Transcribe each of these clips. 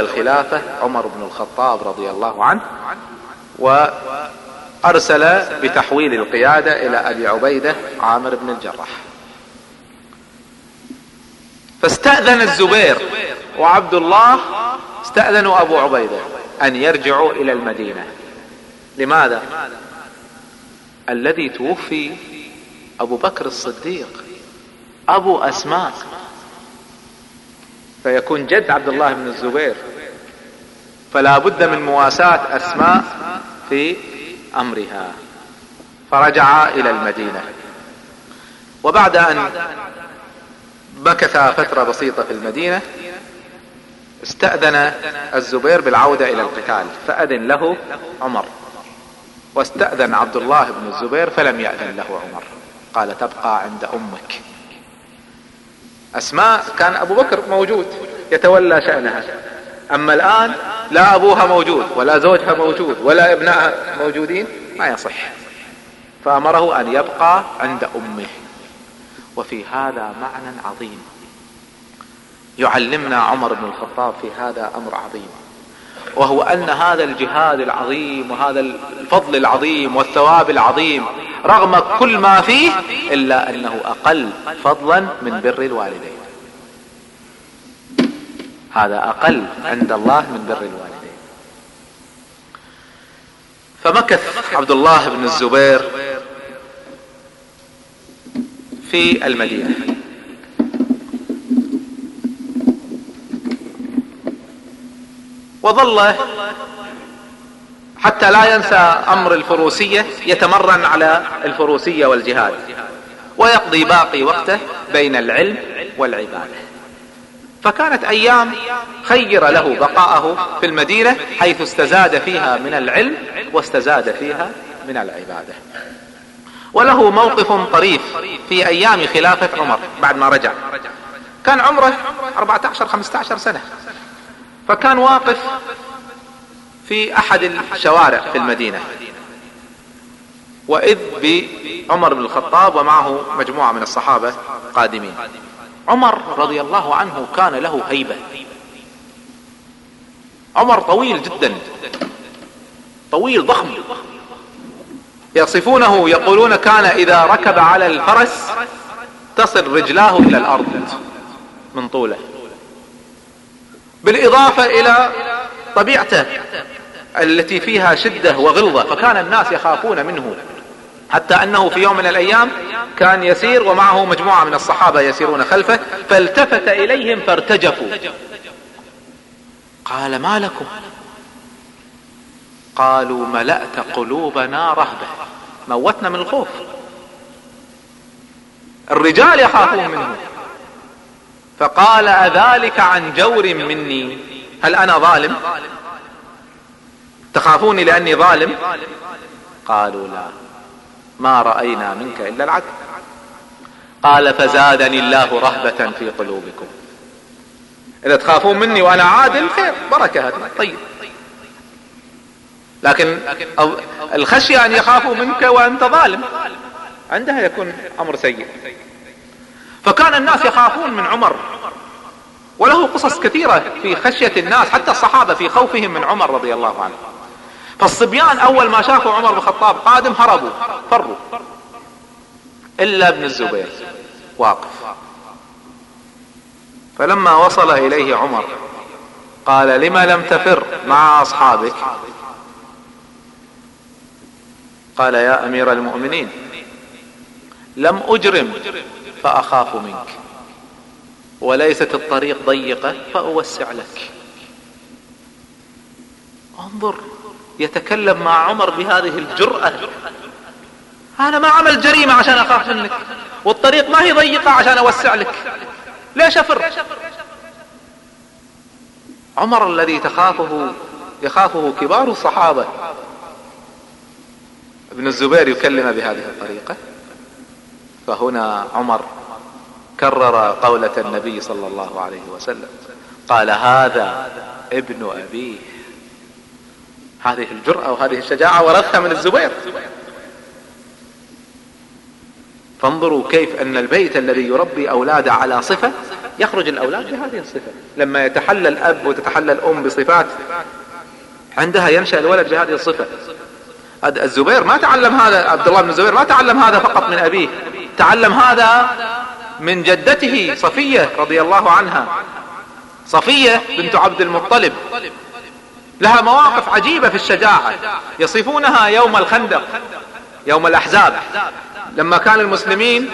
الخلافة عمر بن الخطاب رضي الله عنه وأرسل بتحويل القيادة إلى أبي عبيدة عامر بن الجراح. فاستأذن الزبير وعبد الله استأذنوا أبو عبيدة أن يرجعوا إلى المدينة. لماذا؟ الذي توفي أبو بكر الصديق أبو اسماء فيكون جد عبد الله بن الزبير. فلا بد من مواساة أسماء في أمرها. فرجع إلى المدينة. وبعد أن مكث فترة بسيطة في المدينة استأذن الزبير بالعودة إلى القتال فأذن له عمر. واستأذن عبد الله بن الزبير فلم يأذن له عمر. قال تبقى عند أمك. أسماء كان أبو بكر موجود يتولى شأنها. أما الآن لا أبوها موجود ولا زوجها موجود ولا ابنائها موجودين ما يصح. فأمره أن يبقى عند أمه. وفي هذا معنى عظيم. يعلمنا عمر بن الخطاب في هذا أمر عظيم. وهو أن هذا الجهاد العظيم وهذا الفضل العظيم والثواب العظيم رغم كل ما فيه إلا أنه أقل فضلا من بر الوالدين. هذا أقل عند الله من بر الوالدين. فمكث عبد الله بن الزبير في المدينة. وظل حتى لا ينسى أمر الفروسية يتمرن على الفروسية والجهاد ويقضي باقي وقته بين العلم والعبادة. فكانت أيام خير له بقاءه في المدينة حيث استزاد فيها من العلم واستزاد فيها من العبادة. وله موقف طريف في أيام خلافة عمر بعد ما رجع. كان عمره 14 15 سنة. فكان واقف في أحد الشوارع في المدينة. وإذ بعمر بن الخطاب ومعه مجموعة من الصحابة قادمين. عمر رضي الله عنه كان له هيبة. عمر طويل جدا. طويل ضخم. يصفونه يقولون كان إذا ركب على الفرس تصل رجلاه إلى الأرض من طوله. بالإضافة إلى طبيعته التي فيها شدة وغلظة. فكان الناس يخافون منه. حتى أنه في يوم من الأيام كان يسير ومعه مجموعة من الصحابة يسيرون خلفه فالتفت إليهم فارتجفوا. قال ما لكم؟ قالوا ملأت قلوبنا رهبة. موتنا من الخوف. الرجال يخافون منه. فقال أذلك عن جور مني. هل أنا ظالم؟ تخافوني لأني ظالم؟ قالوا لا. ما رأينا منك إلا العدل. قال فزادني الله رهبة في قلوبكم. إذا تخافون مني وأنا عادل خير بركة. هذا طيب. لكن الخشية أن يخافوا منك وأنت ظالم. عندها يكون أمر سيء. فكان الناس يخافون من عمر. وله قصص كثيرة في خشية الناس حتى الصحابة في خوفهم من عمر رضي الله عنه. فالصبيان أول ما شافوا عمر بن الخطاب قادم هربوا فروا. إلا ابن الزبير. واقف. فلما وصل إليه عمر قال لما لم تفر مع أصحابك؟ قال يا أمير المؤمنين لم أجرم فأخاف منك. وليست الطريق ضيقة فأوسع لك. انظر يتكلم مع عمر بهذه الجرأة. أنا ما عمل جريمة عشان أخاف منك والطريق ما هي ضيقة عشان أوسع لك. ليش افر عمر الذي تخافه يخافه كبار الصحابة. ابن الزبير يكلم بهذه الطريقة. فهنا عمر كرر قولة النبي صلى الله عليه وسلم قال هذا ابن أبيه. هذه الجرأة وهذه الشجاعة ورثها من الزبير. فانظروا كيف أن البيت الذي يربي اولاده على صفة يخرج الأولاد بهذه الصفة. لما يتحلى الأب وتتحلى الأم بصفات عندها ينشأ الولد بهذه الصفة. الزبير ما تعلم هذا عبد الله بن الزبير ما تعلم هذا فقط من أبيه. تعلم هذا من جدته صفية رضي الله عنها. صفية بنت عبد المطلب. لها مواقف عجيبة في الشجاعة. يصفونها يوم الخندق يوم الأحزاب. لما كان المسلمين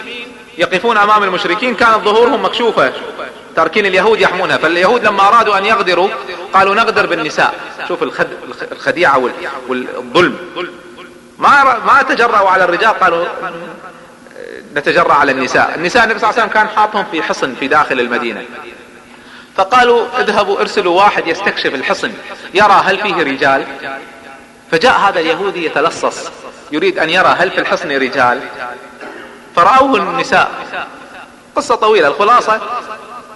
يقفون أمام المشركين كانت ظهورهم مكشوفة. تاركين اليهود يحمونها. فاليهود لما أرادوا أن يغدروا قالوا نغدر بالنساء. شوف الخديعة والظلم. ما ما تجرأوا على الرجال قالوا نتجرأ على النساء. النساء النبي صلى الله عليه وسلم كان حاطهم في حصن في داخل المدينة. فقالوا اذهبوا ارسلوا واحد يستكشف الحصن يرى هل فيه رجال؟ فجاء هذا اليهودي يتلصص يريد أن يرى هل في الحصن رجال. فرأوه النساء. قصة طويلة. الخلاصة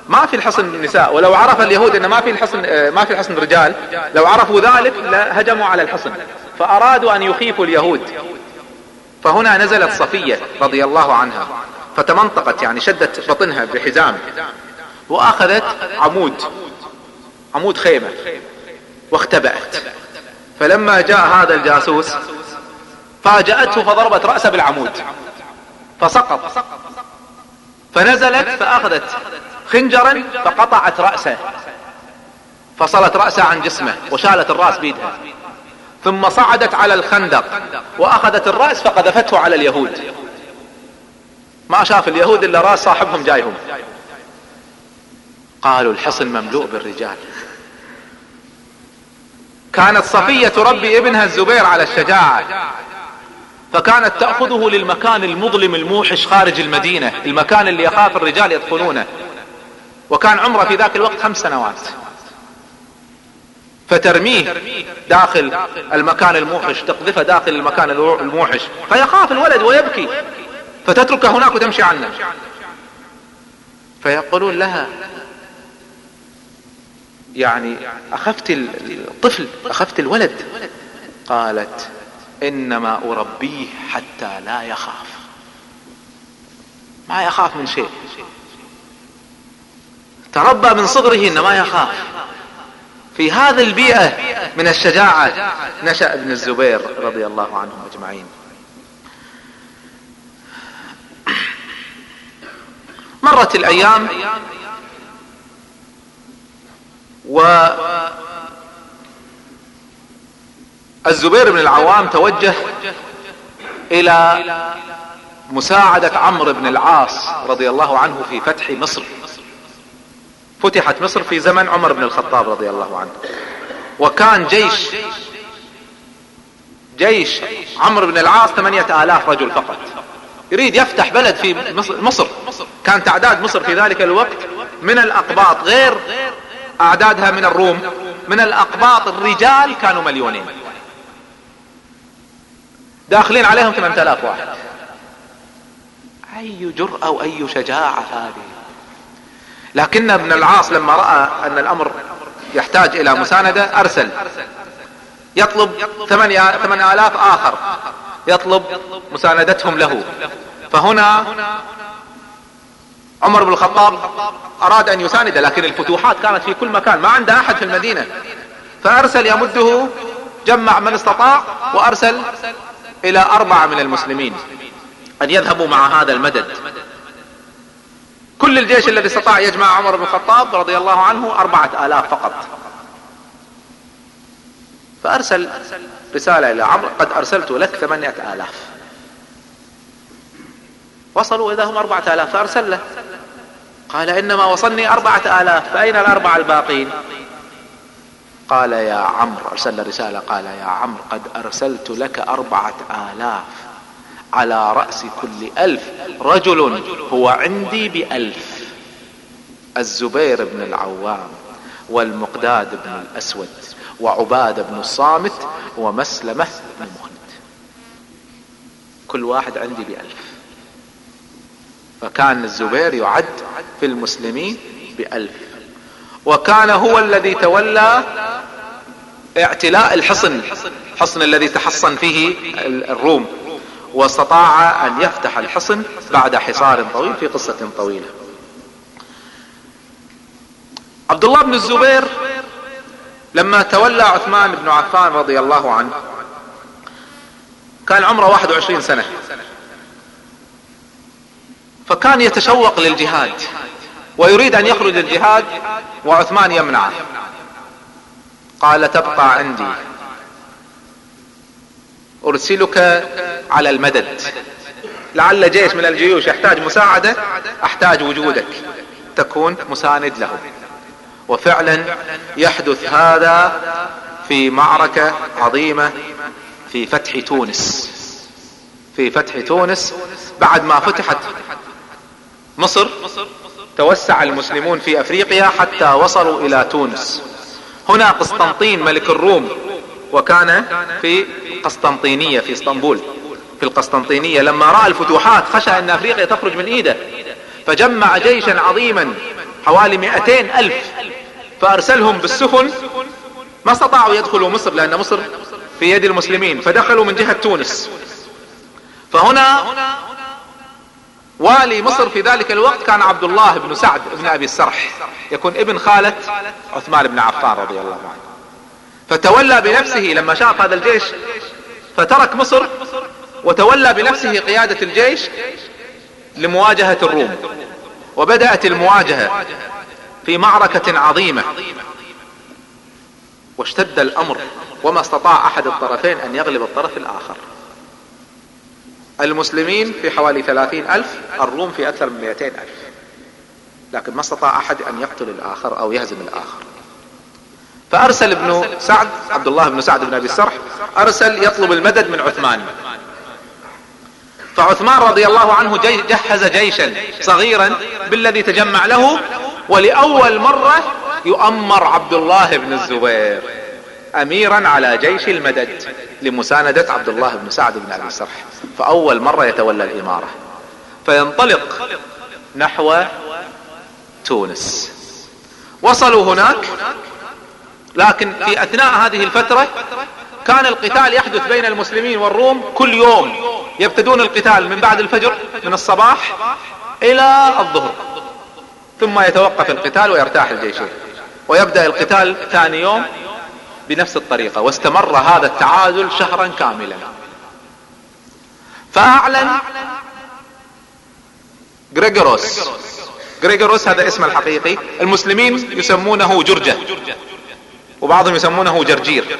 ما في الحصن نساء. ولو عرف اليهود ان ما في الحصن ما في الحصن رجال لو عرفوا ذلك لهجموا على الحصن. فأرادوا أن يخيفوا اليهود. فهنا نزلت صفية رضي الله عنها فتمنطقت يعني شدت بطنها بحزام وأخذت عمود عمود خيمة واختبأت. فلما جاء هذا الجاسوس فاجأته فضربت رأسه بالعمود فسقط. فنزلت فأخذت خنجرا فقطعت رأسه فصلت رأسه عن جسمه وشالت الرأس بيدها. ثم صعدت على الخندق وأخذت الرأس فقذفته على اليهود. ما شاف اليهود إلا راس صاحبهم جايهم. قالوا الحصن مملوء بالرجال. كانت صفية تربي ابنها الزبير على الشجاعة. فكانت تأخذه للمكان المظلم الموحش خارج المدينة المكان اللي يخاف الرجال يدخلونه. وكان عمره في ذاك الوقت خمس سنوات. فترميه داخل المكان الموحش تقذفه داخل المكان الموحش. فيخاف الولد ويبكي. فتتركه هناك وتمشي عنه. فيقولون لها يعني أخفت الطفل أخفت الولد؟ قالت إنما أربيه حتى لا يخاف. ما يخاف من شيء. تربى من صغره انه ما يخاف. في هذه البيئة من الشجاعة. نشأ ابن الزبير رضي الله عنهم أجمعين. مرت الأيام و الزبير بن العوام توجه إلى مساعدة عمرو بن العاص رضي الله عنه في فتح مصر. فتحت مصر في زمن عمر بن الخطاب رضي الله عنه. وكان جيش جيش عمرو بن العاص ثمانية آلاف رجل فقط. يريد يفتح بلد في مصر كان تعداد مصر في ذلك الوقت من الأقباط غير أعدادها من الروم. من الأقباط الرجال كانوا مليونين. داخلين عليهم 8000 واحد. أي جرأة وأي شجاعة هذه؟ لكن ابن العاص لما رأى أن الأمر يحتاج إلى مساندة أرسل. يطلب ثمانية, ثمانية آلاف آخر. يطلب مساندتهم له. فهنا عمر بن الخطاب أراد أن يساند لكن الفتوحات كانت في كل مكان ما عنده أحد في المدينة. فأرسل يمده جمع من استطاع وأرسل إلى أربعة من المسلمين أن يذهبوا مع هذا المدد. كل الجيش الذي استطاع يجمع عمر بن الخطاب رضي الله عنه أربعة آلاف فقط. فأرسل رسالة إلى عمرو قد أرسلت لك ثمانية آلاف. وصلوا إذا هم أربعة آلاف فأرسل له. قال إنما وصلني أربعة آلاف فأين الأربعة الباقين؟ قال يا عمرو أرسل رسالة قال يا عمرو قد أرسلت لك أربعة آلاف. على رأس كل ألف رجل هو عندي بألف. الزبير بن العوام والمقداد بن الأسود وعبادة بن الصامت ومسلمة بن مخلد. كل واحد عندي بألف. فكان الزبير يعد في المسلمين بألف. وكان هو الذي تولى اعتلاء الحصن الحصن الذي تحصن فيه الروم. واستطاع أن يفتح الحصن بعد حصار طويل في قصة طويلة. عبد الله بن الزبير لما تولى عثمان بن عفان رضي الله عنه كان عمره 21 سنة. فكان يتشوق للجهاد ويريد أن يخرج الجهاد وعثمان يمنعه. قال تبقى عندي. أرسلك على المدد. لعل جيش من الجيوش يحتاج مساعدة أحتاج وجودك. تكون مساند له. وفعلا يحدث هذا في معركة عظيمة في فتح تونس. في فتح تونس بعد ما فتحت مصر توسع المسلمون في أفريقيا حتى وصلوا إلى تونس. هنا قسطنطين ملك الروم وكان في قسطنطينية في اسطنبول. في القسطنطينية لما رأى الفتوحات خشى أن أفريقيا تخرج من إيده. فجمع جيشا عظيما حوالي مئتين ألف. فأرسلهم بالسفن. ما استطاعوا يدخلوا مصر لأن مصر في يد المسلمين. فدخلوا من جهة تونس. فهنا والي مصر في ذلك الوقت كان عبد الله بن سعد بن أبي السرح يكون ابن خالة عثمان بن عفان رضي الله عنه. فتولى بنفسه لما شاف هذا الجيش فترك مصر وتولى بنفسه قيادة الجيش لمواجهة الروم. وبدأت المواجهة في معركة عظيمة. واشتد الأمر وما استطاع أحد الطرفين أن يغلب الطرف الآخر. المسلمين في حوالي ثلاثين ألف الروم في أكثر من مئتين ألف. لكن ما استطاع أحد أن يقتل الآخر أو يهزم الآخر. فأرسل ابن سعد عبد الله بن سعد بن أبي السرح أرسل يطلب المدد من عثمان. فعثمان رضي الله عنه جهز جيشا صغيرا بالذي تجمع له ولأول مرة يؤمر عبد الله بن الزبير اميرا على جيش المدد لمساندة عبد الله بن سعد بن أبي السرح فأول مرة يتولى الإمارة. فينطلق نحو تونس. وصلوا هناك لكن في أثناء هذه الفترة كان القتال يحدث بين المسلمين والروم كل يوم. يبتدون القتال من بعد الفجر من الصباح إلى الظهر. ثم يتوقف القتال ويرتاح الجيشين ويبدأ القتال ثاني يوم بنفس الطريقة. واستمر هذا التعادل شهرا كاملا. فأعلن غريغوروس. غريغوروس هذا اسمه الحقيقي. المسلمين يسمونه جرجة. وبعضهم يسمونه جرجير.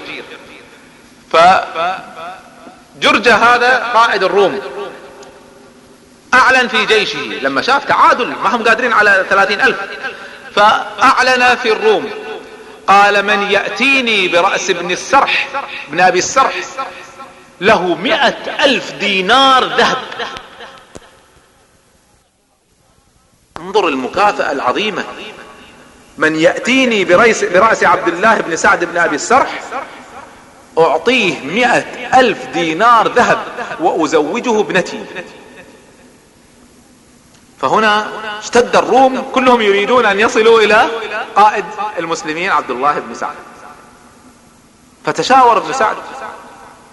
فجرجة هذا قائد الروم. أعلن في جيشه. لما شاف تعادل ما هم قادرين على ثلاثين ألف. فأعلن في الروم. قال من يأتيني برأس ابن السرح ابن أبي السرح له مئة ألف دينار ذهب. انظر المكافأة العظيمة. من يأتيني برأس, عبد الله بن سعد بن أبي السرح أعطيه مئة ألف دينار ذهب وأزوجه ابنتي. فهنا اشتد الروم كلهم يريدون أن يصلوا إلى قائد المسلمين عبد الله بن سعد. فتشاور ابن سعد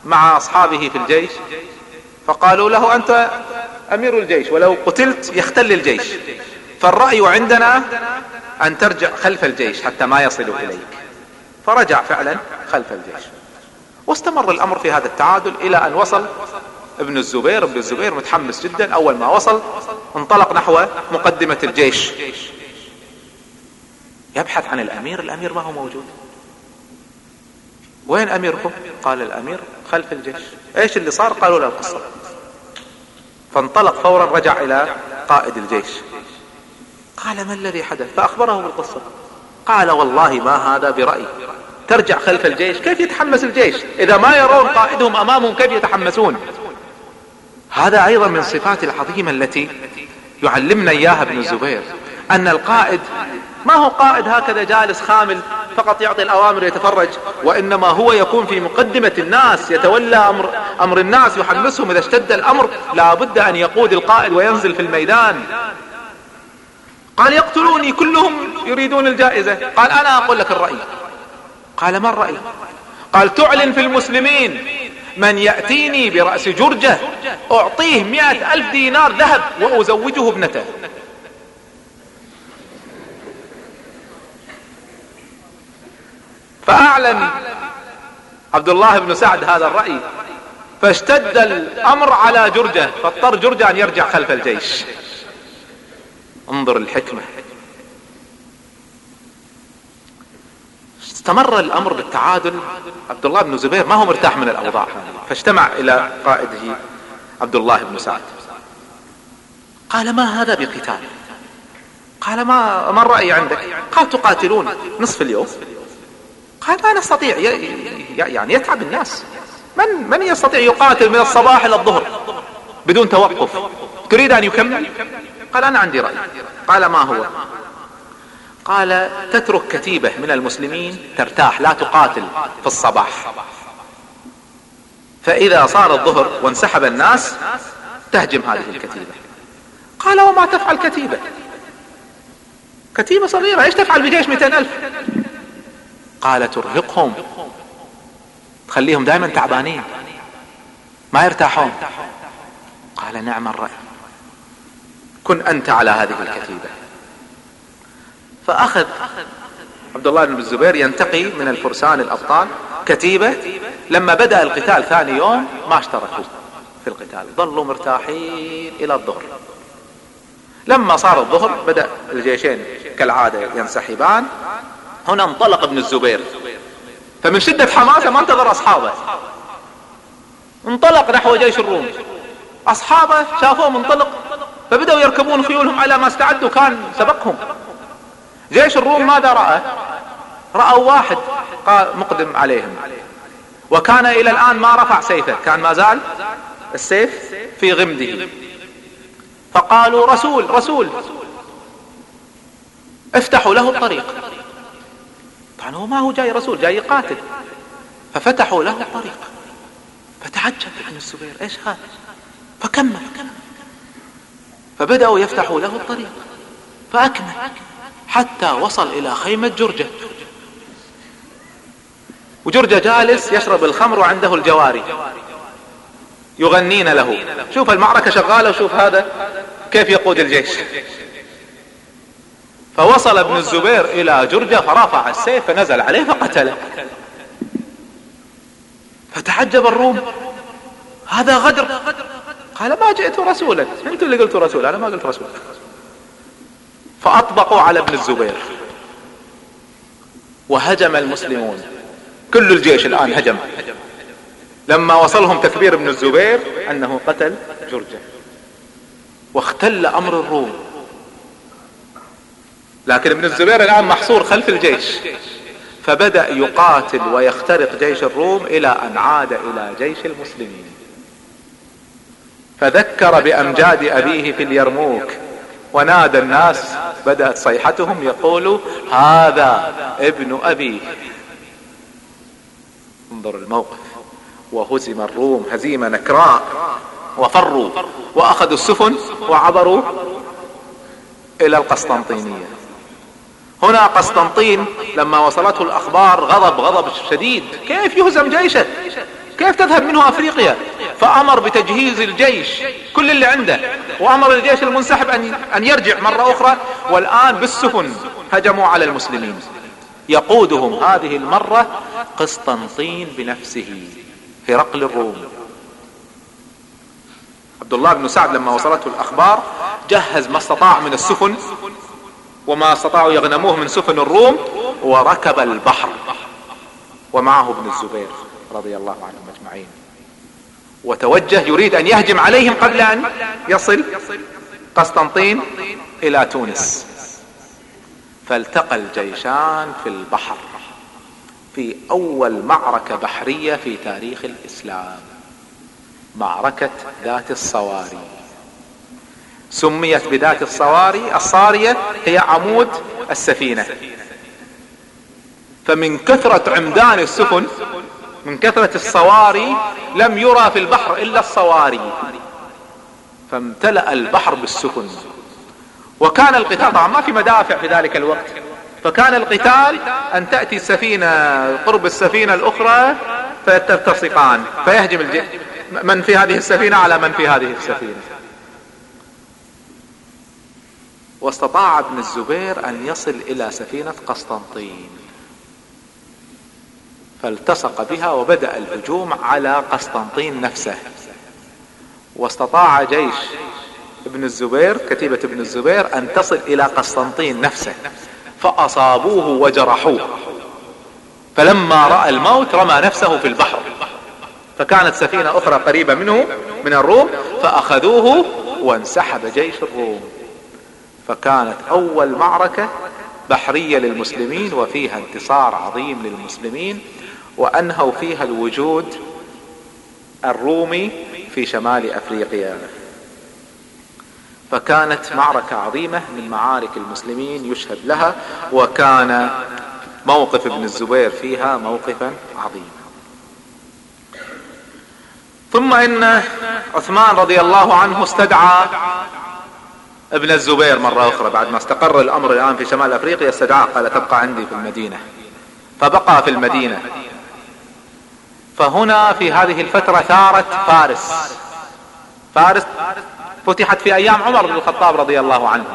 مع أصحابه في الجيش فقالوا له أنت أمير الجيش ولو قتلت يختل الجيش. فالرأي عندنا أن ترجع خلف الجيش حتى ما يصلوا إليك. فرجع فعلا خلف الجيش. واستمر الأمر في هذا التعادل إلى أن وصل ابن الزبير. ابن الزبير متحمس جدا. أول ما وصل انطلق نحو مقدمة الجيش. يبحث عن الأمير. الأمير ما هو موجود. وين أميركم؟ قال الأمير خلف الجيش. إيش اللي صار؟ قالوا له القصة. فانطلق فورا رجع إلى قائد الجيش. قال ما الذي حدث؟ فاخبره بالقصة قال والله ما هذا برأي. ترجع خلف الجيش. كيف يتحمس الجيش؟ إذا ما يرون قائدهم أمامهم كيف يتحمسون؟ هذا أيضا من الصفات العظيمة التي يعلمنا إياها ابن الزبير أن القائد ما هو قائد هكذا جالس خامل فقط يعطي الأوامر يتفرج وإنما هو يكون في مقدمة الناس يتولى أمر, أمر الناس يحمسهم إذا اشتد الأمر. لا بد أن يقود القائد وينزل في الميدان. قال يقتلوني كلهم يريدون الجائزة. قال أنا أقول لك الرأي. قال ما الرأي؟ قال تعلن في المسلمين من يأتيني برأس جرجة أعطيه مئة ألف دينار ذهب وأزوجه ابنته. فأعلن عبد الله بن سعد هذا الرأي. فاشتد الأمر على جرجة فاضطر جرجة أن يرجع خلف الجيش. انظر الحكمة. استمر الأمر بالتعادل. عبد الله بن زبير ما هو مرتاح من الأوضاع. فاجتمع إلى قائده عبد الله بن سعد. قال ما هذا بقتال؟ قال ما ما الرأي عندك؟ قال تقاتلون نصف اليوم. قال لا نستطيع. يعني يتعب الناس. من من يستطيع يقاتل من الصباح إلى الظهر بدون توقف؟ تريد أن يكمل؟ قال أنا عندي رأي. قال ما هو؟ قال تترك كتيبة من المسلمين ترتاح لا تقاتل في الصباح. فإذا صار الظهر وانسحب الناس تهجم هذه الكتيبة. قال وما تفعل كتيبة؟ كتيبة صغيرة إيش تفعل بجيش مئتين ألف؟ قال ترهقهم. تخليهم دائما تعبانين. ما يرتاحون. قال نعم الرأي. كن أنت على هذه الكتيبة. فأخذ عبد الله بن الزبير ينتقي من الفرسان الأبطال كتيبة. لما بدأ القتال ثاني يوم ما اشتركوا في القتال ظلوا مرتاحين إلى الظهر. لما صار الظهر بدأ الجيشين كالعادة ينسحبان. هنا انطلق ابن الزبير. فمن شدة حماسة ما انتظر أصحابه. انطلق نحو جيش الروم. أصحابه شافوه منطلق فبدأوا يركبون خيولهم على ما استعدوا كان سبقهم. جيش الروم ماذا رأى؟ رأوا واحد مقدم عليهم. وكان إلى الآن ما رفع سيفه. كان ما زال السيف في غمده. فقالوا رسول رسول افتحوا له الطريق. طبعا هو ما هو جاي رسول جاي يقاتل ففتحوا له الطريق. فتعجب ابن الزبير إيش هذا؟ فكمل. فبدأوا يفتحوا له الطريق. فأكمل حتى وصل إلى خيمة جرجة. وجرجة جالس يشرب الخمر وعنده الجواري. يغنين له. شوف المعركة شغالة وشوف هذا كيف يقود الجيش. فوصل ابن الزبير إلى جرجة فرفع السيف فنزل عليه فقتله. فتعجب الروم. هذا غدر. قال ما جئت رسولا. أنتم اللي قلتوا رسول أنا ما قلت رسول. فأطبقوا على ابن الزبير. وهجم المسلمون. كل الجيش الآن هجم. لما وصلهم تكبير ابن الزبير أنه قتل جرجة. واختل أمر الروم. لكن ابن الزبير الآن محصور خلف الجيش. فبدأ يقاتل ويخترق جيش الروم إلى أن عاد إلى جيش المسلمين. فذكر بأمجاد أبيه في اليرموك. ونادى الناس بدأت صيحتهم يقول هذا ابن ابيه انظر الموقف. وهزم الروم هزيمة نكراء وفروا وأخذوا السفن وعبروا إلى القسطنطينية. هنا قسطنطين لما وصلته الأخبار غضب غضب شديد. كيف يهزم جيشه؟ كيف تذهب منه أفريقيا؟ فأمر بتجهيز الجيش كل اللي عنده. وأمر الجيش المنسحب ان أن يرجع مرة أخرى. والآن بالسفن هجموا على المسلمين. يقودهم هذه المرة قسطنطين بنفسه هرقل الروم. عبد الله بن سعد لما وصلته الأخبار جهز ما استطاع من السفن وما استطاعوا يغنموه من سفن الروم وركب البحر. ومعه ابن الزبير رضي الله عنهم أجمعين. وتوجه يريد أن يهجم عليهم قبل أن يصل قسطنطين إلى تونس. فالتقى الجيشان في البحر في أول معركة بحرية في تاريخ الإسلام معركة ذات الصواري. سميت بذات الصواري الصارية هي عمود السفينة. فمن كثرة عمدان السفن من كثرة الصواري لم يرى في البحر إلا الصواري. فامتلأ البحر بالسفن وكان القتال طبعا ما في مدافع في ذلك الوقت. فكان القتال أن تأتي السفينة قرب السفينة الأخرى فتلتصقان فيهجم الج... من في هذه السفينة على من في هذه السفينة. واستطاع ابن الزبير أن يصل إلى سفينة قسطنطين. فالتصق بها وبدأ الهجوم على قسطنطين نفسه. واستطاع جيش ابن الزبير كتيبة ابن الزبير أن تصل إلى قسطنطين نفسه فأصابوه وجرحوه. فلما رأى الموت رمى نفسه في البحر. فكانت سفينة أخرى قريبة منه من الروم فأخذوه وانسحب جيش الروم. فكانت أول معركة بحرية للمسلمين وفيها انتصار عظيم للمسلمين. وأنهوا فيها الوجود الرومي في شمال أفريقيا. فكانت معركة عظيمة من معارك المسلمين يشهد لها وكان موقف ابن الزبير فيها موقفا عظيما. ثم إن عثمان رضي الله عنه استدعى ابن الزبير مرة أخرى بعد ما استقر الأمر الآن في شمال أفريقيا استدعاه قال تبقى عندي في المدينة. فبقى في المدينة. فهنا في هذه الفترة ثارت فارس. فارس فتحت في أيام عمر بن الخطاب رضي الله عنه.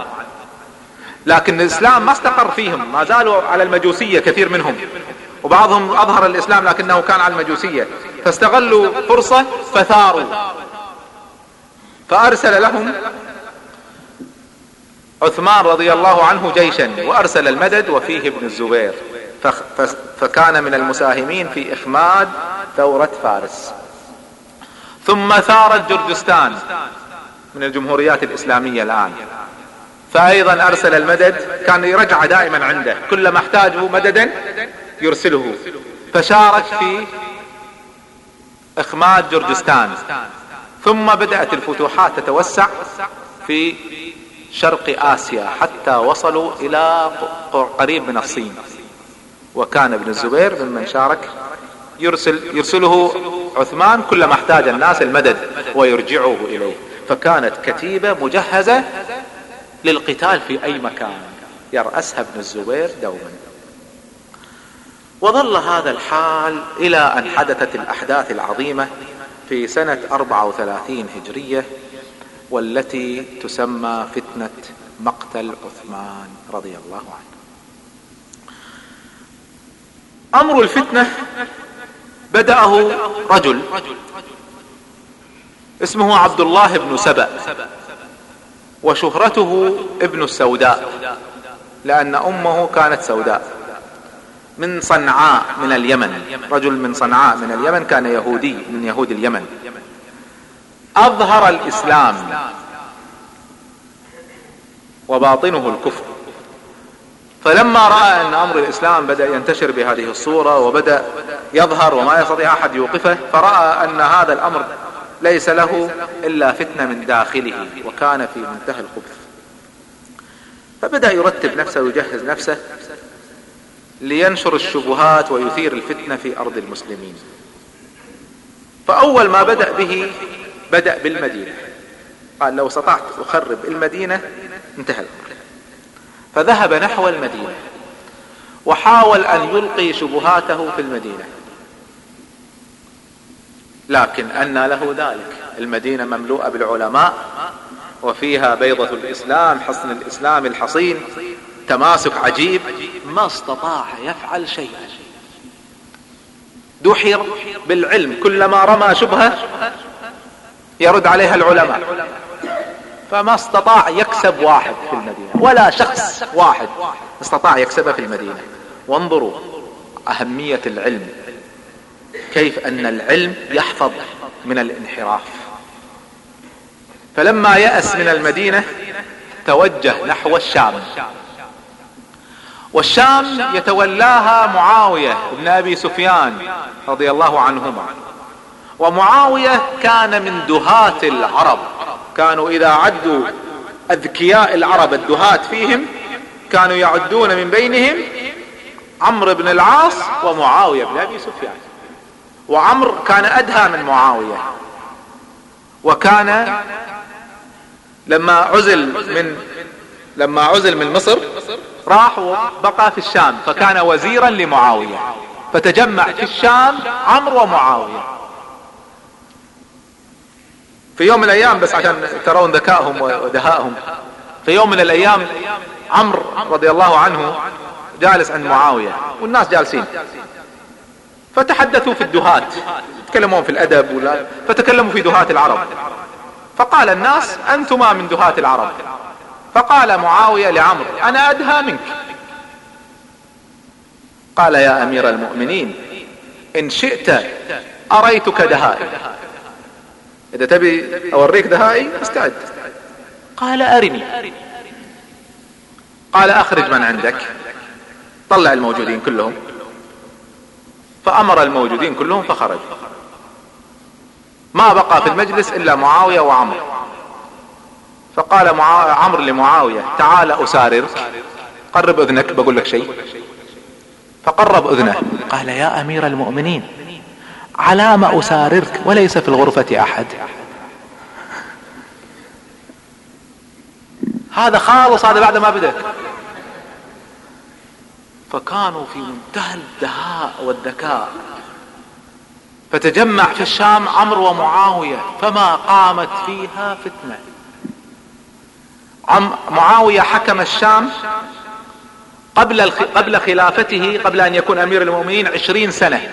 لكن الإسلام ما استقر فيهم ما زالوا على المجوسية كثير منهم. وبعضهم أظهر الإسلام لكنه كان على المجوسية. فاستغلوا فرصة فثاروا. فأرسل لهم عثمان رضي الله عنه جيشا وأرسل المدد وفيه ابن الزبير. فكان من المساهمين في إخماد ثورة فارس. ثم ثارت جرجستان من الجمهوريات الإسلامية الآن. فايضا أرسل المدد كان يرجع دائما عنده كلما احتاجوا مددا يرسله. فشارك في إخماد جرجستان. ثم بدأت الفتوحات تتوسع في شرق آسيا حتى وصلوا إلى قريب من الصين. وكان ابن الزبير ممن شارك يرسل يرسله عثمان كلما احتاج الناس المدد ويرجعه إليه. فكانت كتيبة مجهزة للقتال في أي مكان. يرأسها ابن الزبير دوما. وظل هذا الحال إلى أن حدثت الأحداث العظيمة في سنة 34 هجرية والتي تسمى فتنة مقتل عثمان رضي الله عنه. أمر الفتنة بدأه رجل اسمه عبد الله بن سبأ وشهرته ابن السوداء لأن أمه كانت سوداء. من صنعاء من اليمن رجل من صنعاء من اليمن كان يهودي من يهود اليمن. أظهر الإسلام وباطنه الكفر. فلما رأى أن أمر الإسلام بدأ ينتشر بهذه الصورة وبدأ يظهر وما يستطيع أحد يوقفه فرأى أن هذا الأمر ليس له إلا فتنة من داخله وكان في منتهى الخبث. فبدأ يرتب نفسه ويجهز نفسه لينشر الشبهات ويثير الفتنة في أرض المسلمين. فأول ما بدأ به بدأ بالمدينة. قال لو استطعت أخرب المدينة انتهى الأمر. فذهب نحو المدينة وحاول أن يلقي شبهاته في المدينة. لكن أن له ذلك. المدينة مملوءة بالعلماء وفيها بيضة الإسلام حصن الإسلام الحصين تماسك عجيب ما استطاع يفعل شيئا دحر بالعلم. كلما رمى شبهة يرد عليها العلماء. فما استطاع يكسب واحد في المدينة. ولا شخص واحد استطاع يكسبه في المدينة. وانظروا أهمية العلم. كيف أن العلم يحفظ من الانحراف. فلما يأس من المدينة توجه نحو الشام. والشام يتولاها معاوية بن أبي سفيان رضي الله عنهما. ومعاوية كان من دهاة العرب. كانوا إذا عدوا أذكياء العرب الدهاة فيهم كانوا يعدون من بينهم عمرو بن العاص ومعاوية بن أبي سفيان. وعمر كان أدهى من معاوية. وكان لما عزل من لما عزل من مصر راح وبقى في الشام فكان وزيرا لمعاوية. فتجمع في الشام عمرو ومعاوية. في يوم من الأيام بس عشان ترون ذكائهم ودهائهم. في يوم من الأيام عمرو رضي الله عنه جالس عند معاوية والناس جالسين. فتحدثوا في الدهات يتكلمون في الأدب ولا فتكلموا في دهات العرب. فقال الناس أنتما من دهات العرب. فقال معاوية لعمرو أنا أدهى منك. قال يا أمير المؤمنين إن شئت أريتك دهائي. إذا تبي أوريك دهائي استعد. قال أرني. قال أخرج من عندك. طلع الموجودين كلهم. فأمر الموجودين كلهم فخرجوا ما بقى في المجلس إلا معاوية وعمر. فقال عمرو لمعاوية تعال أساررك. قرب إذنك بقول لك شيء. فقرب إذنه. قال يا أمير المؤمنين. على ما أساررك وليس في الغرفة أحد. هذا خالص هذا بعد ما بدأ. فكانوا في منتهى الدهاء والذكاء. فتجمع في الشام عمرو ومعاوية فما قامت فيها فتنة. معاوية حكم الشام قبل قبل خلافته قبل أن يكون أمير المؤمنين عشرين سنة.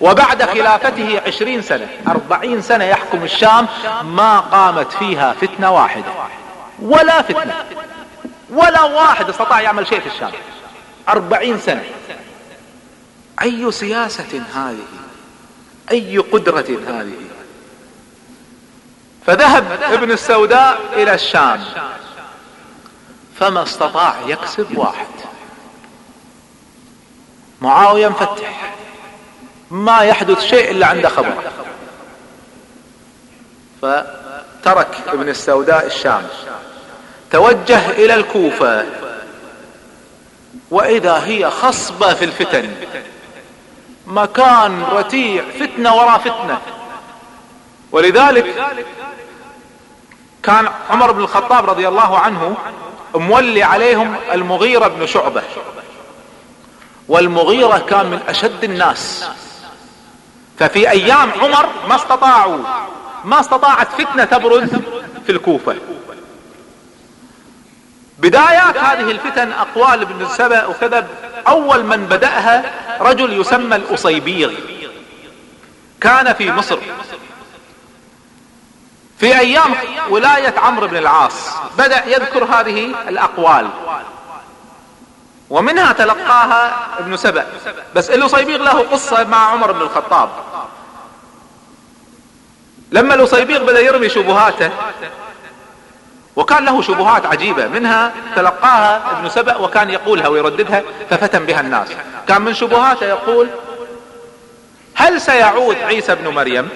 وبعد خلافته عشرين سنة أربعين سنة يحكم الشام ما قامت فيها فتنة واحدة. ولا فتنة. ولا واحد استطاع يعمل شيء في الشام. أربعين سنة. أي سياسة هذه؟ أي قدرة هذه؟ فذهب ابن السوداء إلى الشام. فما استطاع يكسب واحد. معاوية مفتح. ما يحدث شيء إلا عنده خبر. فترك ابن السوداء الشام. توجه إلى الكوفة. وإذا هي خصبة في الفتن. مكان رتيع فتنة وراء فتنة. ولذلك كان عمر بن الخطاب رضي الله عنه مولي عليهم المغيرة بن شعبة. والمغيرة كان من أشد الناس. ففي أيام عمر ما استطاعوا ما استطاعت فتنة تبرز في الكوفة. بدايات هذه الفتن أقوال ابن سبأ وكذا أول من بدأها رجل يسمى الأصيبيغ. كان في مصر. في أيام ولاية عمرو بن العاص. بدأ يذكر هذه الأقوال. ومنها تلقاها ابن سبأ. بس الاصيبيغ له قصة مع عمر بن الخطاب. لما الاصيبيغ بدأ يرمي شبهاته وكان له شبهات عجيبة. منها تلقاها ابن سبأ وكان يقولها ويرددها ففتن بها الناس. كان من شبهاته يقول هل سيعود عيسى ابن مريم؟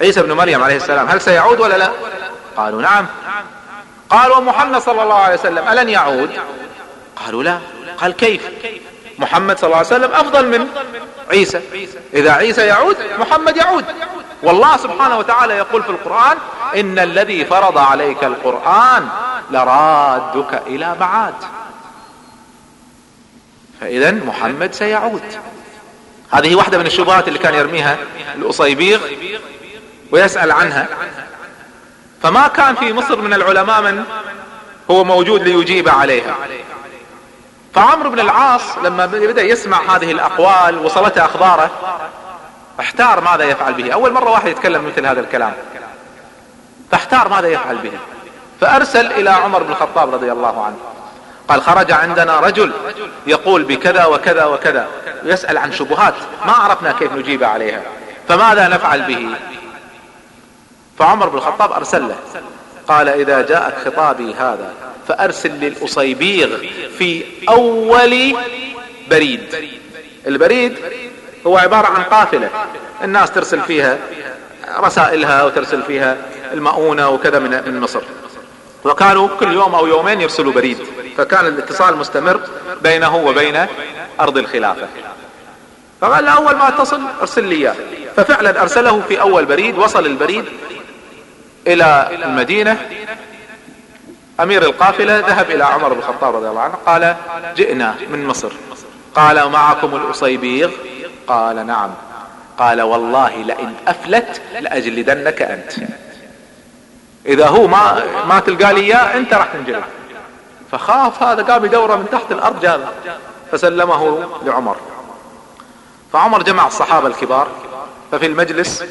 عيسى ابن مريم عليه السلام هل سيعود ولا لا؟ قالوا نعم. قال ومحمد صلى الله عليه وسلم ألن يعود؟ قالوا لا. قال كيف؟ محمد صلى الله عليه وسلم أفضل من عيسى. إذا عيسى يعود محمد يعود. والله سبحانه وتعالى يقول في القرآن إن الذي فرض عليك القرآن لرادك إلى معاد فإذا محمد سيعود. هذه واحدة من الشبهات اللي كان يرميها الأصيبيغ ويسأل عنها. فما كان في مصر من العلماء من هو موجود ليجيب عليها. فعمرو بن العاص لما بدأ يسمع هذه الأقوال وصلته أخباره احتار ماذا يفعل به. أول مرة واحد يتكلم مثل هذا الكلام. فاحتار ماذا يفعل به. فأرسل إلى عمر بن الخطاب رضي الله عنه. قال خرج عندنا رجل يقول بكذا وكذا وكذا ويسأل عن شبهات ما عرفنا كيف نجيب عليها فماذا نفعل به؟ فعمر بن الخطاب أرسل له. قال إذا جاءك خطابي هذا فأرسل للأصيبيغ في أول بريد. البريد هو عبارة عن قافلة. الناس ترسل فيها رسائلها وترسل فيها المؤونة وكذا من من مصر. وكانوا كل يوم أو يومين يرسلوا بريد. فكان الاتصال مستمر بينه وبين أرض الخلافة. فقال أول ما اتصل ارسل لي إياه. ففعلا أرسله في أول بريد وصل البريد إلى المدينة. أمير القافلة ذهب إلى عمر بن الخطاب رضي الله عنه قال جئنا من مصر. قال معكم الأصيبيغ؟ قال نعم. قال والله لئن أفلت لأجلدنك أنت. إذا هو ما ما تلقى لي إياه أنت راح تنجلد فخاف هذا قام يدوره من تحت الأرض جاب فسلمه لعمر. فعمر جمع الصحابة الكبار ففي المجلس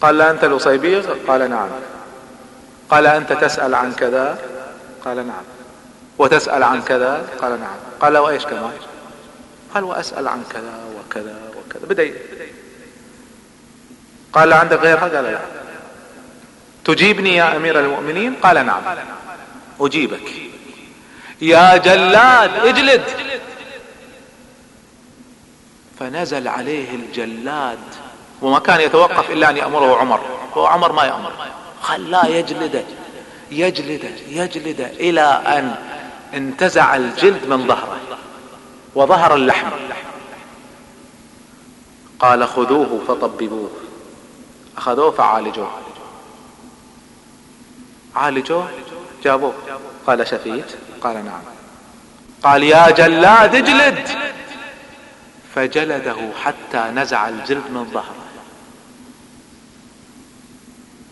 قال أنت الأصيبيغ قال نعم. قال أنت تسأل عن كذا؟ قال نعم. وتسأل عن كذا؟ قال نعم. قال وإيش كمان؟ قال وأسأل عن كذا وكذا وكذا. بدأ قال عندك غيرها؟ قال لا. تجيبني يا أمير المؤمنين؟ قال نعم. أجيبك. يا جلاد اجلد. فنزل عليه الجلاد. وما كان يتوقف إلا أن يأمره عمر وعمر ما يأمر. خلاه يجلده يجلده يجلده إلى أن انتزع الجلد من ظهره وظهر اللحم. قال خذوه فطببوه. أخذوه فعالجوه. عالجوه؟ جابوه. قال شفيت. قال نعم. قال يا جلاد اجلد. فجلده حتى نزع الجلد من ظهره.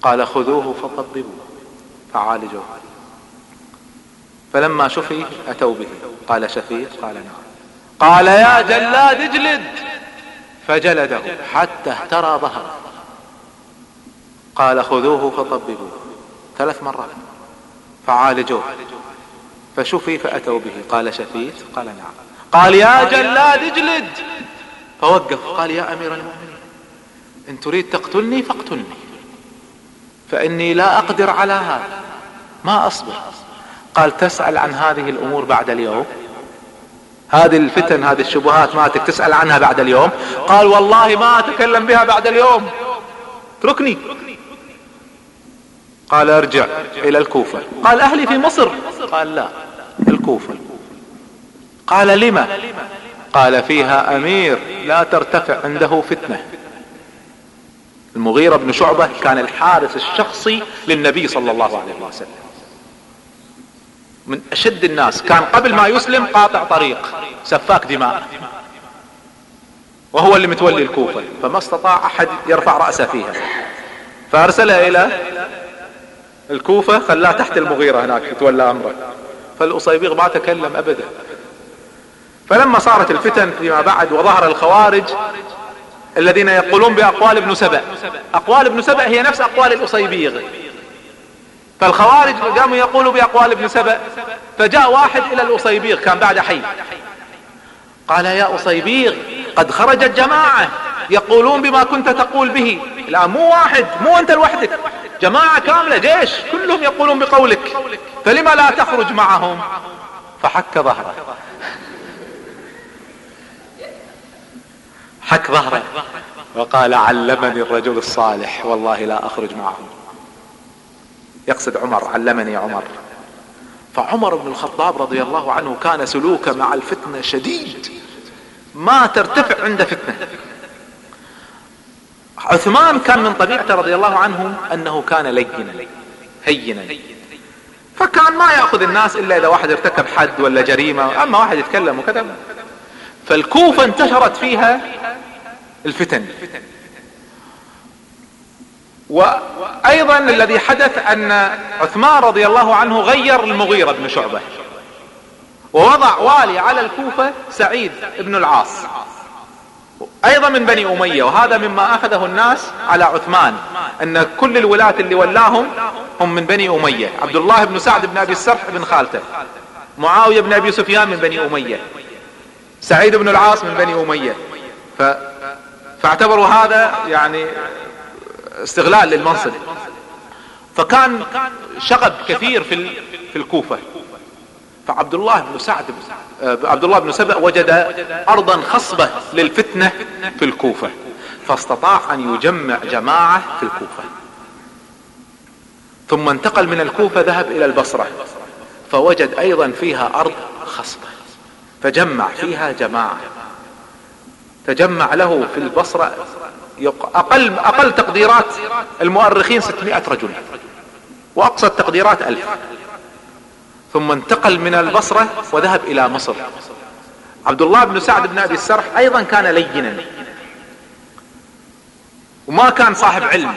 قال خذوه فطببوه فعالجوه. فلما شفي أتوا به. قال شفيت قال نعم. قال يا جلاد اجلد. فجلده حتى اهترى ظهره. قال خذوه فطببوه. ثلاث مرات. فعالجوه. فشفي فأتوا به. قال شفيت قال نعم. قال يا جلاد اجلد. فوقف. قال يا أمير المؤمنين إن تريد تقتلني فاقتلني. فإني لا أقدر على هذا. ما أصبر قال تسأل عن هذه الأمور بعد اليوم. هذه الفتن هذه الشبهات ماتك تسأل عنها بعد اليوم. قال والله ما أتكلم بها بعد اليوم. اتركني. قال ارجع إلى الكوفة. قال أهلي في مصر. قال لا الكوفة. قال لما؟ قال فيها أمير لا ترتفع عنده فتنة. المغيرة بن شعبة كان الحارس الشخصي للنبي صلى الله عليه وسلم. من أشد الناس. كان قبل ما يسلم قاطع طريق سفاك دماء. وهو اللي متولي الكوفة. فما استطاع أحد يرفع رأسه فيها. فارسلها إلى الكوفة خلاه تحت المغيرة هناك يتولى أمره. فالأصيبيغ ما تكلم أبدا. فلما صارت الفتن فيما بعد وظهر الخوارج الذين يقولون بأقوال ابن سبأ. أقوال ابن سبأ هي نفس أقوال الأصيبيغ. فالخوارج قاموا يقولوا بأقوال ابن سبأ فجاء واحد إلى الأصيبيغ كان بعد حي قال يا أصيبيغ قد خرجت جماعة يقولون بما كنت تقول به. لا مو واحد مو أنت لوحدك. جماعة كاملة جيش كلهم يقولون بقولك. فلما لا تخرج معهم؟ فحك ظهره. حك ظهره. وقال علمني الرجل الصالح والله لا أخرج معهم يقصد عمر علمني عمر. فعمر بن الخطاب رضي الله عنه كان سلوكه مع الفتنة شديد ما ترتفع عند فتنة. عثمان كان من طبيعته رضي الله عنه أنه كان لينا هينا. فكان ما يأخذ الناس إلا إذا واحد ارتكب حد ولا جريمة أما واحد يتكلم وكذا فالكوفة انتشرت فيها الفتن. وأيضا الذي حدث أن عثمان رضي الله عنه غير المغيرة بن شعبة ووضع والي على الكوفة سعيد بن العاص. أيضا من بني أمية وهذا مما أخذه الناس على عثمان أن كل الولاة اللي ولاهم هم من بني أمية. عبد الله بن سعد بن أبي السرح بن خالته معاوية بن أبي سفيان من بني أمية. سعيد بن العاص من بني أمية. ف... فاعتبروا هذا يعني استغلال للمنصب. فكان شغب كثير في في الكوفة. فعبد الله بن سعد آه، عبد الله بن سبأ وجد أرضا خصبة للفتنة في الكوفة. فاستطاع أن يجمع جماعة في الكوفة. ثم انتقل من الكوفة ذهب إلى البصرة. فوجد أيضا فيها أرض خصبة. فجمع فيها جماعة. تجمع له في البصرة أقل أقل تقديرات المؤرخين 600 رجل وأقصى التقديرات ألف. ثم انتقل من البصرة وذهب إلى مصر. عبد الله بن سعد بن أبي السرح أيضا كان لينا. وما كان صاحب علم.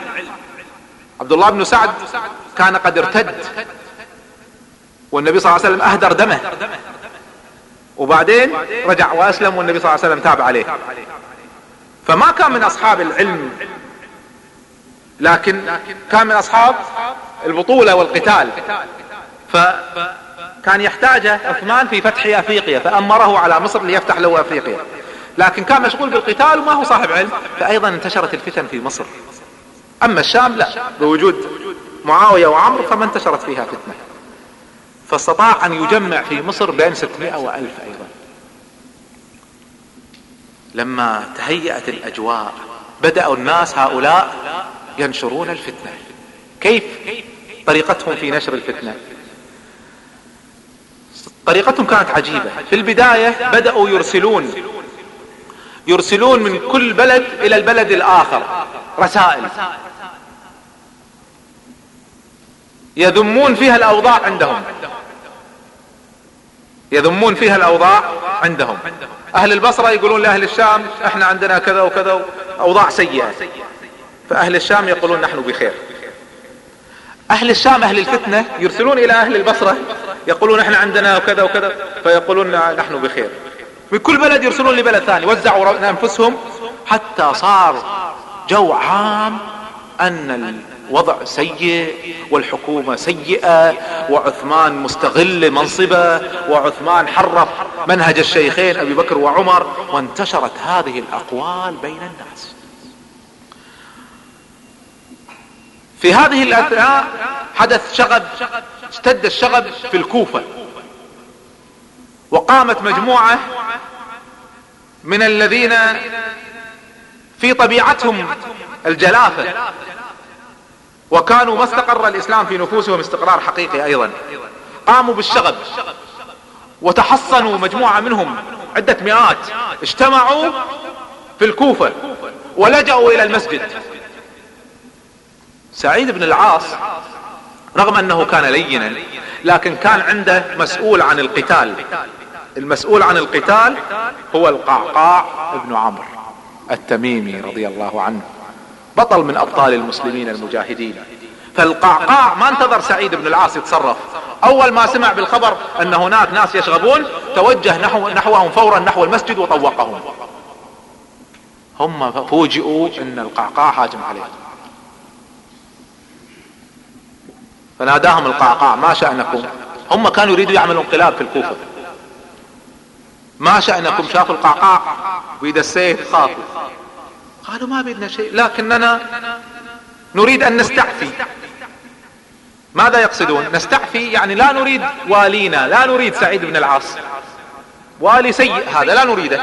عبد الله بن سعد كان قد ارتد. والنبي صلى الله عليه وسلم أهدر دمه. وبعدين رجع وأسلم والنبي صلى الله عليه وسلم تاب عليه. فما كان من أصحاب العلم لكن كان من أصحاب البطولة والقتال. فكان يحتاج عثمان في فتح أفريقيا فأمره على مصر ليفتح له أفريقيا. لكن كان مشغول بالقتال وما هو صاحب علم فايضا انتشرت الفتن في مصر. أما الشام لا. بوجود معاوية وعمرو فما انتشرت فيها فتنة. فاستطاع أن يجمع في مصر بين 600 وألف أيضا. لما تهيأت الأجواء بدأوا الناس هؤلاء ينشرون الفتنة. كيف طريقتهم في نشر الفتنة؟ طريقتهم كانت عجيبة. في البداية بدأوا يرسلون يرسلون من كل بلد إلى البلد الآخر رسائل. يذمون فيها الأوضاع عندهم. يذمون فيها الأوضاع عندهم. أهل البصرة يقولون لأهل الشام إحنا عندنا كذا وكذا أوضاع سيئة. فأهل الشام يقولون نحن بخير. أهل الشام أهل الفتنة يرسلون إلى أهل البصرة يقولون إحنا عندنا كذا وكذا فيقولون نحن بخير. من كل بلد يرسلون لبلد ثاني. وزعوا أنفسهم حتى صار جو عام أن الوضع سيء والحكومة سيئة وعثمان مستغل منصبه وعثمان حرف منهج الشيخين أبي بكر وعمر وانتشرت هذه الأقوال بين الناس. في هذه الأثناء حدث شغب اشتد الشغب في الكوفة وقامت مجموعة من الذين في طبيعتهم الجلافة وكانوا ما استقر الإسلام في نفوسهم استقرار حقيقي أيضا. قاموا بالشغب وتحصنوا مجموعة منهم عدة مئات اجتمعوا في الكوفة ولجأوا إلى المسجد. سعيد بن العاص رغم أنه كان لينا لكن كان عنده مسؤول عن القتال. المسؤول عن القتال هو القعقاع ابن عمرو التميمي رضي الله عنه. بطل من أبطال المسلمين المجاهدين. فالقعقاع ما انتظر سعيد بن العاص يتصرف. أول ما سمع بالخبر أن هناك ناس يشغبون توجه نحو نحوهم فورا نحو المسجد وطوقهم. هم فوجئوا أن القعقاع هاجم عليهم فناداهم القعقاع ما شأنكم؟ هم كانوا يريدوا يعملوا انقلاب في الكوفة. ما شأنكم؟ شافوا القعقاع. بيد السيف خافوا. قالوا ما بدنا شيء لكننا نريد أن نستعفي. ماذا يقصدون؟ نستعفي يعني لا نريد والينا لا نريد سعيد بن العاص. والي سيء هذا لا نريده.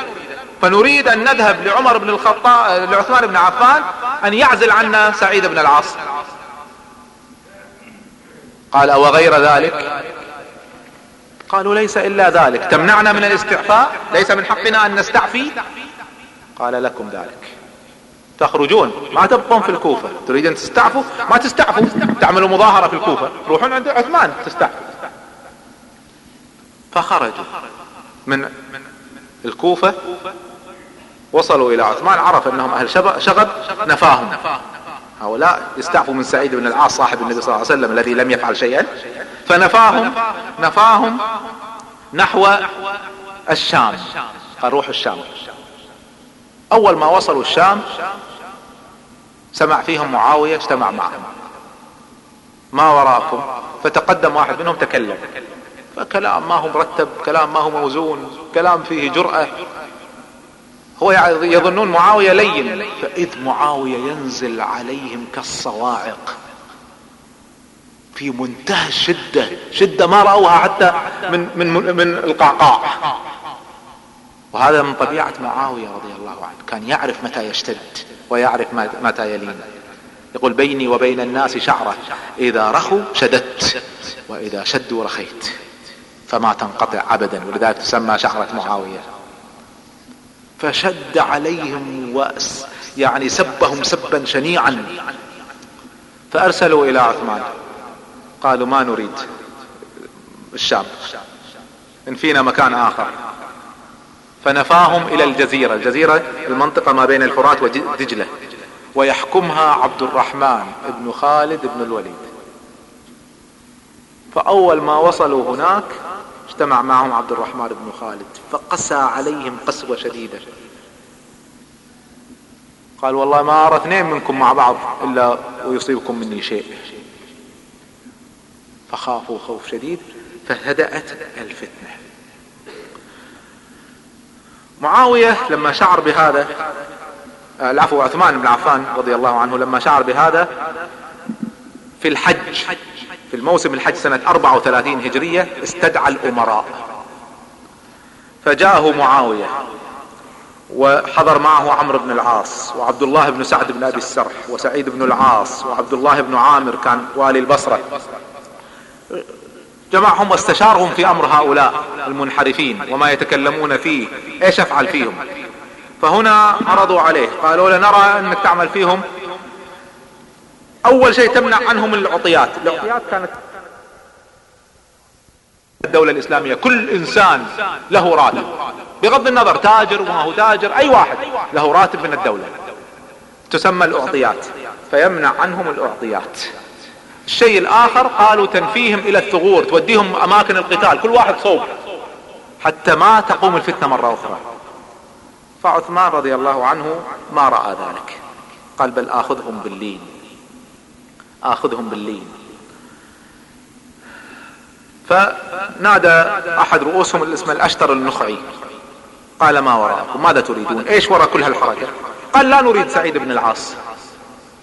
فنريد أن نذهب لعمر بن الخطاب لعثمان بن عفان أن يعزل عنا سعيد بن العاص. قال وغير ذلك؟ قالوا ليس إلا ذلك. تمنعنا من الاستعفاء؟ ليس من حقنا أن نستعفي؟ قال لكم ذلك. تخرجون ما تبقون في الكوفة. تريد أن تستعفوا؟ ما تستعفوا. تعملوا مظاهرة في الكوفة. روحون عند عثمان تستعفوا. فخرجوا. من الكوفة وصلوا إلى عثمان عرف أنهم أهل شغب نفاهم. هؤلاء يستعفوا من سعيد بن العاص صاحب النبي صلى الله عليه وسلم الذي لم يفعل شيئا. فنفاهم نفاهم نحو الشام قال روحوا الشام. أول ما وصلوا الشام سمع فيهم معاوية اجتمع معهم ما وراكم؟ فتقدم واحد منهم تكلم. فكلام ما هو مرتب كلام ما هو موزون كلام فيه جرأة. هو يظنون معاوية لين. فإذ معاوية ينزل عليهم كالصواعق. في منتهى الشدة شدة ما رأوها حتى من, من, من القعقاع. وهذا من طبيعة معاوية رضي الله عنه. كان يعرف متى يشتد ويعرف متى يلين. يقول بيني وبين الناس شعرة. إذا رخوا شددت وإذا شدوا رخيت. فما تنقطع ابدا. ولذلك تسمى شعرة معاوية. فشد عليهم وأس. يعني سبهم سبا شنيعا. فأرسلوا إلى عثمان. قالوا ما نريد الشام إن فينا مكان آخر. فنفاهم إلى الجزيرة. الجزيرة المنطقة ما بين الفرات ودجلة ويحكمها عبد الرحمن بن خالد بن الوليد. فأول ما وصلوا هناك اجتمع معهم عبد الرحمن بن خالد فقسى عليهم قسوة شديدة. قال والله ما أرى اثنين منكم مع بعض إلا ويصيبكم مني شيء. فخافوا خوف شديد فهدأت الفتنة. معاوية لما شعر بهذا آه، العفو عثمان بن عفان رضي الله عنه لما شعر بهذا في الحج في الموسم الحج سنة 34 هجرية استدعى الأمراء. فجاءه معاوية وحضر معه عمرو بن العاص وعبد الله بن سعد بن أبي السرح وسعيد بن العاص وعبد الله بن عامر كان والي البصرة. جمعهم واستشارهم في أمر هؤلاء المنحرفين وما يتكلمون فيه. إيش أفعل فيهم؟ فهنا عرضوا عليه. قالوا له نرى أنك تعمل فيهم. أول شيء تمنع عنهم العطيات. العطيات كانت الدولة الإسلامية. كل إنسان له راتب. بغض النظر تاجر وما هو تاجر أي واحد له راتب من الدولة. تسمى الأعطيات. فيمنع عنهم الأعطيات. الشيء الآخر قالوا تنفيهم إلى الثغور توديهم أماكن القتال كل واحد صوب. حتى ما تقوم الفتنة مرة أخرى. فعثمان رضي الله عنه ما رأى ذلك. قال بل آخذهم باللين. آخذهم باللين. فنادى أحد رؤوسهم الاسم الأشتر النخعي. قال ما وراءكم؟ ماذا تريدون؟ إيش وراء كل هالحركة؟ قال لا نريد سعيد بن العاص.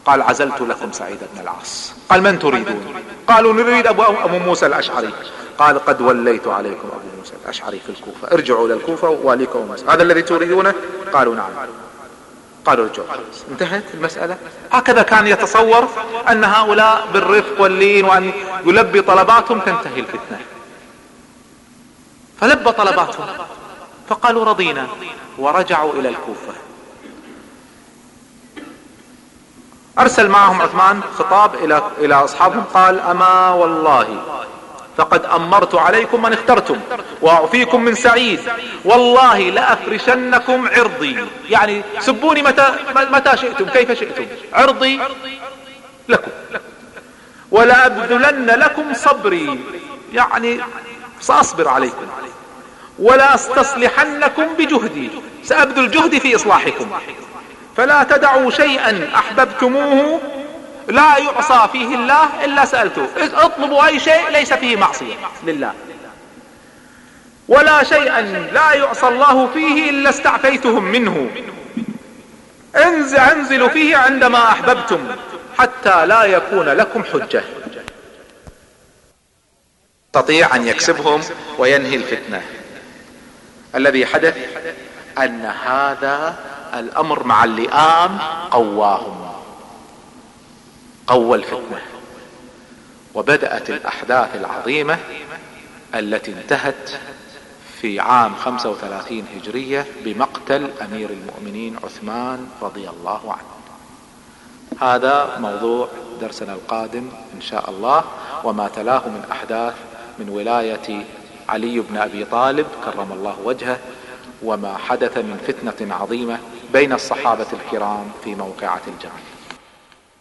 قال عزلت لكم سعيد بن العاص. قال من تريدون؟ قالوا نريد ابو, أبو موسى الأشعري. قال قد وليت عليكم أبو موسى الأشعري في الكوفة. ارجعوا إلى الكوفة واليكم موسى هذا الذي تريدونه؟ قالوا نعم. قالوا ارجعوا. انتهت المسألة. هكذا كان يتصور أن هؤلاء بالرفق واللين وأن يلبي طلباتهم تنتهي الفتنة. فلبى طلباتهم. فقالوا رضينا ورجعوا إلى الكوفة. أرسل معهم عثمان خطاب إلى إلى أصحابهم قال أما والله فقد أمرت عليكم من اخترتم وأعفيكم من سعيد والله لأفرشنكم عرضي. يعني سبوني متى متى شئتم كيف شئتم؟ عرضي لكم ولا ابذلن لكم صبري يعني سأصبر عليكم ولا أستصلحنكم بجهدي سأبذل جهدي في إصلاحكم. فلا تدعوا شيئا أحببتموه لا يعصى فيه الله إلا سألته. اطلبوا أي شيء ليس فيه معصية. لله. ولا شيئا لا يعصى الله فيه إلا استعفيتهم منه. أنزل انزلوا فيه عندما أحببتم حتى لا يكون لكم حجة. يستطيع أن يكسبهم وينهي الفتنة. الذي حدث أن هذا الأمر مع اللئام قواهم. قوى الفتنة وبدأت الأحداث العظيمة التي انتهت في عام 35 هجرية بمقتل أمير المؤمنين عثمان رضي الله عنه. هذا موضوع درسنا القادم إن شاء الله وما تلاه من أحداث من ولاية علي بن أبي طالب كرم الله وجهه وما حدث من فتنة عظيمة بين الصحابة الكرام في موقعة الجمل